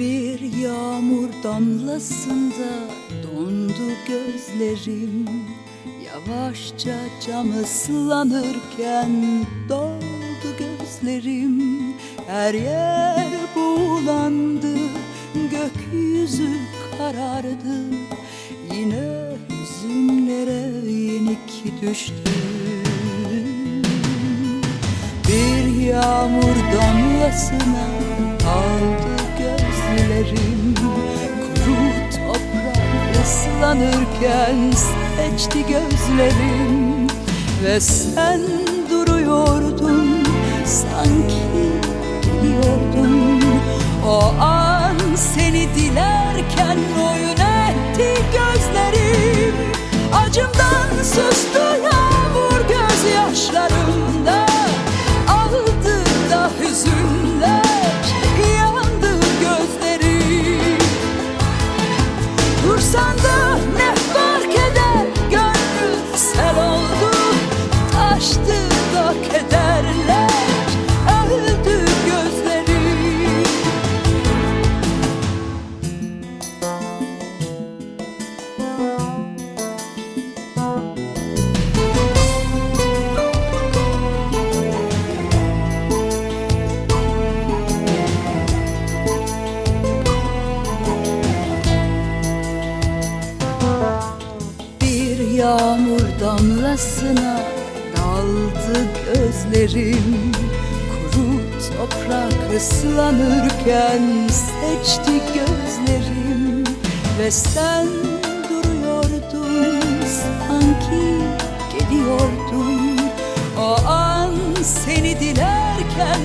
yağmur damlasında dondu gözlerim. Yavaşça cam ıslanırken doldu gözlerim. Her yer buğulandı, gökyüzü karardı. Yine hüzünlere yenik düştüm. Bir yağmur damlasına toprak ıslanırken seçti gözlerim Ve sen duruyordun sanki geliyordun O an seni dilerken oyun etti gözlerim Acımdan sustu yağmur damlasına daldı gözlerim. Kuru toprak ıslanırken seçti gözlerim. Ve sen duruyordun sanki geliyordun. O an seni dilerken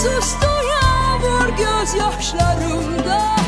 sustura vur gözyaşlarımda.